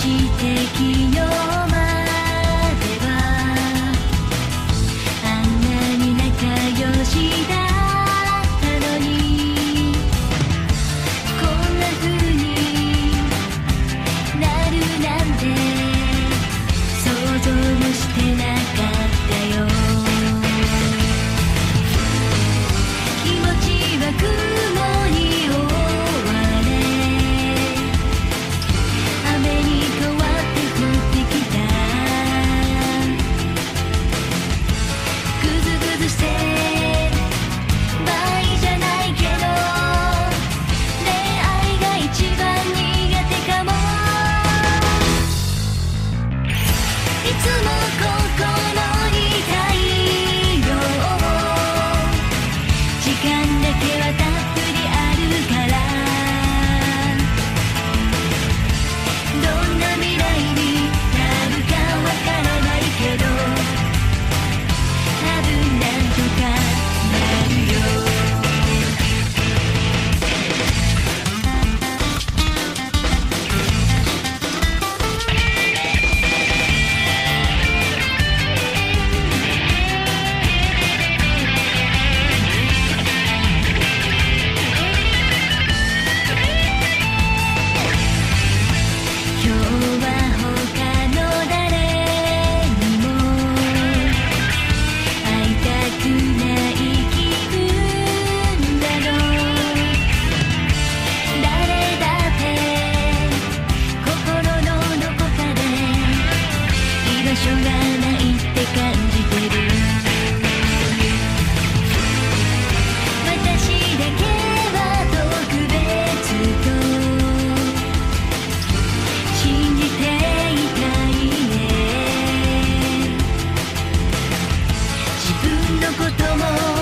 してきよのことも